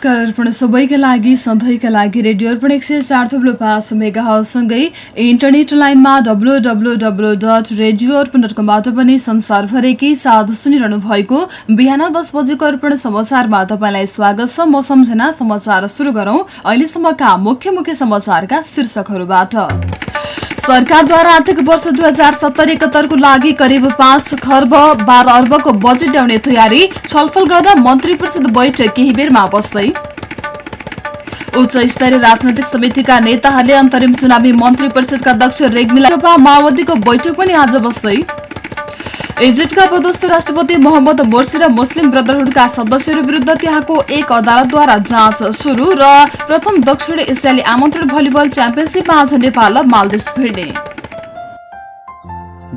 नमस्कार अर्पण सबैका लागि सधैँका लागि रेडियो अर्पण एक सय चार थप्लो पाँच मेगा इन्टरनेट लाइनमा W W W dot radio Arpan dot कमबाट पनि संसारभरिकै साथ सुनिरहनु भएको बिहान दस बजेको अर्पण समाचारमा तपाईँलाई स्वागत छ। म सम्झना समाचार सुरु गरौं। अहिलेसम्मका मुख्य मुख्य समाचारका शीर्षकहरूबाट। सरकारद्वारा आर्थिक वर्ष दुई हजार सत्तरी एकहत्तरको लागि करिब पाँच खर्ब बाह्र अर्बको बजेट ल्याउने तयारी छलफल गर्न मन्त्री परिषद बैठक केही बेरमा बस्दै उच्च स्तरीय राजनैतिक समितिका नेताहरूले अन्तरिम चुनावी मन्त्री परिषदका अध्यक्ष रेग्मीलाई माओवादीको बैठक पनि आज बस्दै इजिप्टका पदस्थ राष्ट्रपति मोहम्मद मोर्सी र मुस्लिम ब्रदरहुडका सदस्यहरू विरुद्ध त्यहाँको एक अदालतद्वारा जाँच सुरु र प्रथम दक्षिण एसियाली आमन्त्रण भलिबल च्याम्पियनसिपमा आज नेपाल र मालदिप्स भिड्ने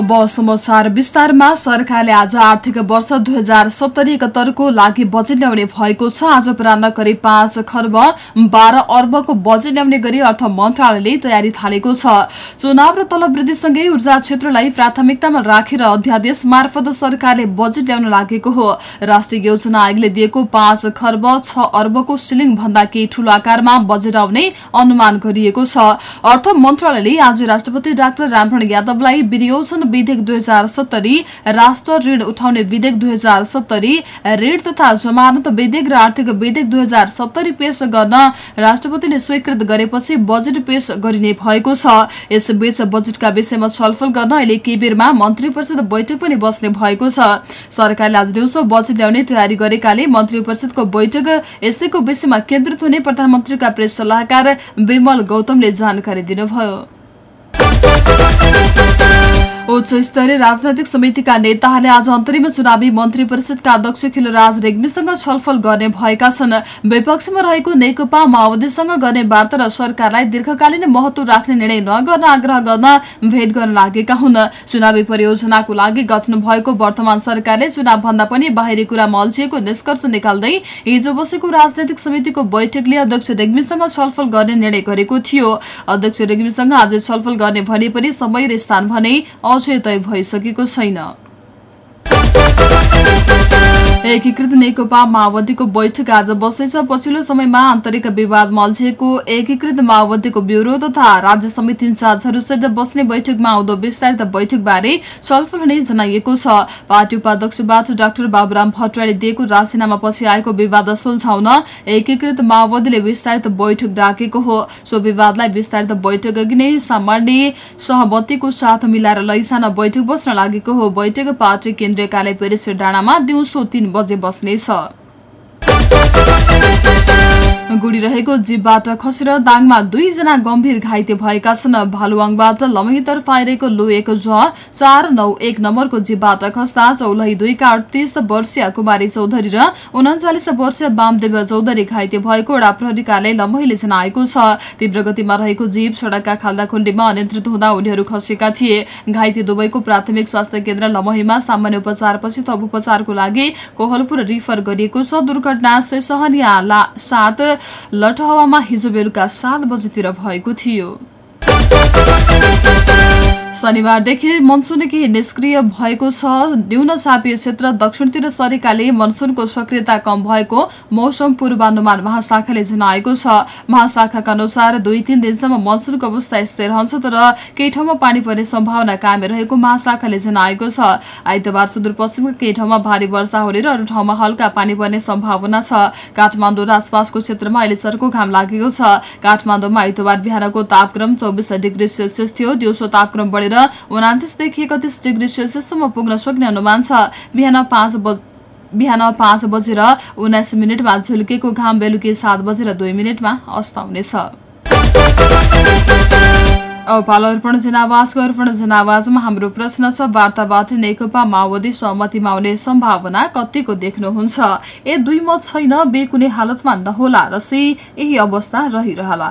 अब समाचार विस्तारमा सरकारले आज आर्थिक वर्ष दुई हजार सत्तरी एकहत्तरको लागि बजेट ल्याउने भएको छ। आज अपरान्न करिब पाँच खर्ब बाह्र अर्बको बजेट ल्याउने गरी अर्थ मन्त्रालयले तयारी थालेको छ। चुनाव र तलब वृद्धिसँगै ऊर्जा क्षेत्रलाई प्राथमिकतामा राखेर अध्यादेश मार्फत सरकारले बजेट ल्याउन लागेको हो। राष्ट्रिय योजना आयोगले दिएको पाँच खर्ब छ अर्बको सिलिङ भन्दा केही ठूलो आकारमा बजेट आउने अनुमान गरिएको छ। अर्थ मन्त्रालयले आज राष्ट्रपति डाक्टर रामरण यादवलाई विनियोजन विधेयक दुई हजार सत्तरी राष्ट्र ऋण उठाउने विधेयक दुई हजार सत्तरी ऋण तथा जमानत विधेयक र आर्थिक विधेयक दुई हजार सत्तरी पेश गर्न राष्ट्रपतिले स्वीकृत गरेपछि बजेट पेश गरिने भएको छ। यसबीच बजेटका विषयमा छलफल गर्न अहिले केबेरमा मन्त्री परिषद बैठक पनि बस्ने भएको छ। सरकारले आज दिउँसो बजेट ल्याउने तयारी गरेकाले मन्त्री परिषदको बैठक यसैको विषयमा केन्द्रित हुने प्रधानमन्त्रीका प्रेस सल्लाहकार विमल गौतमले जानकारी दिनुभयो। उच्च स्तरीय राजनैतिक समितिका नेताहरूले आज अन्तरिम चुनावी मन्त्री परिषदका अध्यक्ष खिलराज रेग्मीसँग छलफल गर्ने भएका छन्। विपक्षमा रहेको नेकपा माओवादीसँग गर्ने वार्ता र सरकारलाई दीर्घकालीन महत्व राख्ने निर्णय नगर्न आग्रह गर्न भेट गर्न लागेका हुन्। चुनावी परियोजनाको लागि गठन भएको वर्तमान सरकारले चुनाव भन्दा पनि बाहिरी कुरामा अल्झिएको निष्कर्ष निकाल्दै हिजो बसेको राजनैतिक समितिको बैठकले अध्यक्ष रेग्मीसँग छलफल गर्ने निर्णय गरेको थियो। अध्यक्ष रेग्मीसँग आज छलफल गर्ने भने पनि समय र स्थान भने अझै तय भइसकेको छैन एकीकृत नेकपा माओवादीको बैठक आज बस्दैछ पछिल्लो समयमा आन्तरिक विवाद अल्झिएको एकीकृत माओवादीको ब्युरो तथा राज्य समिति इन्चार्जहरूसहित बस्ने बैठकमा आउँदो विस्तारित बैठकबारे छलफल हुने जनाइएको छ। पार्टी उपाध्यक्षबाट डाक्टर बाबुराम भट्टराईले दिएको राजीनामा पछि आएको विवाद सुल्झाउन एकीकृत माओवादीले विस्तारित बैठक डाकेको हो। सो विवादलाई विस्तारित बैठक अघि नै सामान्य सहमतिको साथ मिलाएर लैजान बैठक बस्न लागेको हो। बैठक पार्टी केन्द्रीय कार्य पेरिस डाँडामा दिउँसो तीन बजे बस्नेछ। उडिरहेको जीवबाट खसेर दाङमा दुईजना गम्भीर घाइते भएका छन्। भालुवाङबाट लमहितर पाइरहेको लो एक ज चार नौ एक नम्बरको जीवबाट खस्दा चौलही दुईका अडतिस वर्षीय कुमारी चौधरी र उन्चालिस वर्षीय वामदेव चौधरी घाइते भएको वडा प्रहरी कार्यालय लमहीले जनाएको छ। तीव्र गतिमा रहेको जीव सड़कका खाल्दाखुल्डीमा अनियन्त्रित हुँदा उनीहरू खसेका थिए। घाइते दुवैको प्राथमिक स्वास्थ्य केन्द्र लमहीमा सामान्य उपचारपछि थप उपचारको लागि कोहलपुर रिफर गरिएको छ। दुर्घटना सहनिया सात लटहवामा हिजो बेलुका सात बजेतिर भएको थियो। शनिबारदेखि मनसुन केही निष्क्रिय भएको छ। न्यून चापीय क्षेत्र दक्षिणतिर सरेकाले मनसुनको सक्रियता कम भएको मौसम पूर्वानुमान महाशाखाले जनाएको छ। महाशाखाका अनुसार दुई तीन दिनसम्म मनसुनको अवस्था स्थिर रहन्छ तर केही ठाउँमा पानी पर्ने सम्भावना कायम रहेको महाशाखाले जनाएको छ। आइतबार सुदूरपश्चिमका केही ठाउँमा भारी वर्षा हुने र अरू ठाउँमा हल्का पानी पर्ने सम्भावना छ। काठमाडौँ र आसपासको क्षेत्रमा अहिले चर्को घाम लागेको छ। काठमाडौँमा आइतबार बिहानको तापक्रम चौबिस डिग्री सेल्सियस थियो। दिउँसो तापक्रम बढेर उनातिसदेखि एकतिस डिग्री सेल्सियससम्म पुग्न सक्ने अनुमान छ। बिहान पाँच बिहान पाँच बजेर उन्नाइस मिनटमा झुल्केको घाम बेलुकी सात बजेर दुई मिनटमा अस्ताउनेछ। पालो अर्पण जनावासको अर्पण जनावाजमा हाम्रो प्रश्न छ वार्ताबाट नेकपा माओवादी सहमतिमा आउने सम्भावना कतिको देख्नुहुन्छ? ए दुई मत छैन बे कुनै हालतमा नहोला र से यही अवस्था रहिरहला।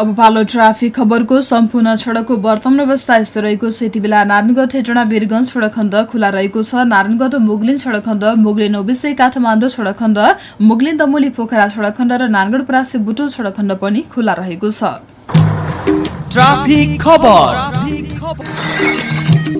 अब पालो ट्राफिक खबरको सम्पूर्ण सड़कको वर्तमान अवस्था यस्तो रहेको छ। यति बेला नारायणगढ हेटोडा वीरगंज सड़क खण्ड खुला रहेको छ। नारायणगढ मुगलिन सड़क खण्ड मुगलिन ओबिसे काठमाडौँ सड़क खण्ड मुगलिन दमुली पोखरा सड़क खण्ड र नारायणगढ परासी बुटो सड़क खण्ड पनि खुला रहेको छ।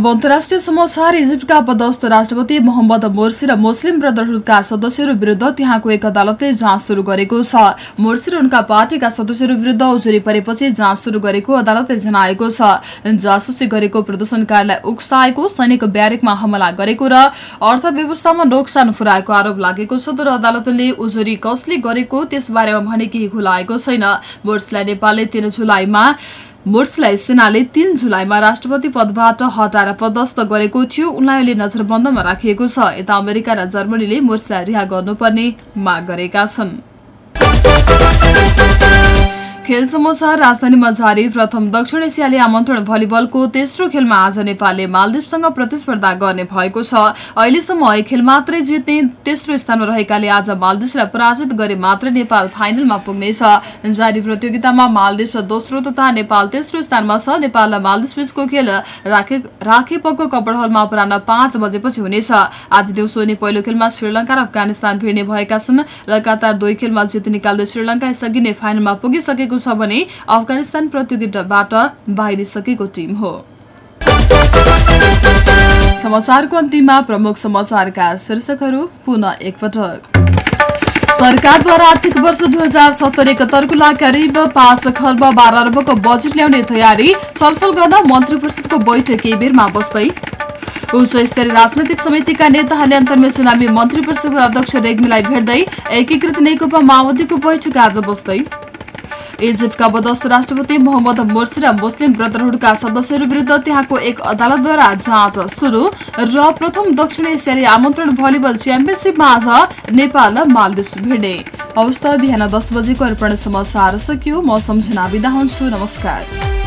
अब अन्तर्राष्ट्रिय समाचार इजिप्टका पदस्थ राष्ट्रपति मोहम्मद मोर्सी र मुस्लिम ब्रदरहुडका सदस्यहरू विरुद्ध त्यहाँको एक अदालतले जाँच शुरू गरेको छ। मोर्सी र उनका पार्टीका सदस्यहरू विरुद्ध उजुरी परेपछि जाँच शुरू गरेको अदालतले जनाएको छ। जासुसी गरेको प्रदर्शनकारीलाई उक्साएको सैनिक ब्यारेकमा हमला गरेको र अर्थव्यवस्थामा नोक्सान पुर्याएको आरोप लागेको छ तर अदालतले उजुरी कसले गरेको त्यसबारेमा भने केही खुलाएको छैन। मोर्सीलाई नेपालले तीन जुलाईमा मोर्सलाई सेनाले तीन जुलाईमा राष्ट्रपति पदबाट हटाएर पदस्थ गरेको थियो। उनलाई अहिले नजरबन्दमा राखिएको छ। यता अमेरिका र जर्मनीले मोर्सलाई रिहा गर्नुपर्ने माग गरेका छन्। खेल समाचार राजधानीमा जारी प्रथम दक्षिण एसियाली आमन्त्रण भलिबलको तेस्रो खेलमा आज नेपालले मालदिवसँग प्रतिस्पर्धा गर्ने भएको छ। अहिलेसम्म एक खेल मात्रै जित्ने तेस्रो स्थानमा रहेकाले आज मालदिवलाई पराजित गरे मात्रै नेपाल फाइनलमा पुग्नेछ। जारी प्रतियोगितामा मालदिव दोस्रो तथा नेपाल तेस्रो स्थानमा छ। नेपाल र मालदिव बीचको खेल राखेपको कपड हलमा अपराह पाँच बजेपछि हुनेछ। आज दिउँसो पहिलो खेलमा श्रीलङ्का र अफगानिस्तान भिड्ने भएका छन्। लगातार दुई खेलमा जित निकाल्दै श्रीलङ्का यसअघि नै फाइनलमा पुगिसकेको छ भने अफगानिस्तान प्रतियोगिताबाट बाहिरिसकेको टिम हो। समाचारको अन्तिममा प्रमुख समाचारका शीर्षकहरू पुनः एकपटक। सरकारद्वारा आर्थिक वर्ष दुई हजार सत्तरी एकहत्तरको लागि करिब पाँच खर्ब बाह्र अर्बको बजेट ल्याउने तयारी छलफल गर्न मन्त्री परिषदको बैठक केही बेरमा बस्दै उच्च स्तरीय राजनैतिक समितिका नेताहरूले अन्तर्मे चुनावी मन्त्री परिषदको अध्यक्ष रेग्मीलाई भेट्दै एकीकृत नेकपा माओवादीको बैठक आज बस्दै इजिप्टका बदस्थ राष्ट्रपति मोहम्मद मोर्सी र मुस्लिम ब्रदरहुडका सदस्यहरू विरुद्ध त्यहाँको एक अदालतद्वारा जाँच सुरु र प्रथम दक्षिण एसियाली आमन्त्रण भलिबल च्याम्पियनसिपमा आज नेपाल र मालदिस भिड्ने। हवस् बिहान दस बजेको अर्पण समाचार सकियो। म सम्झना बिदा हुन्छु। नमस्कार।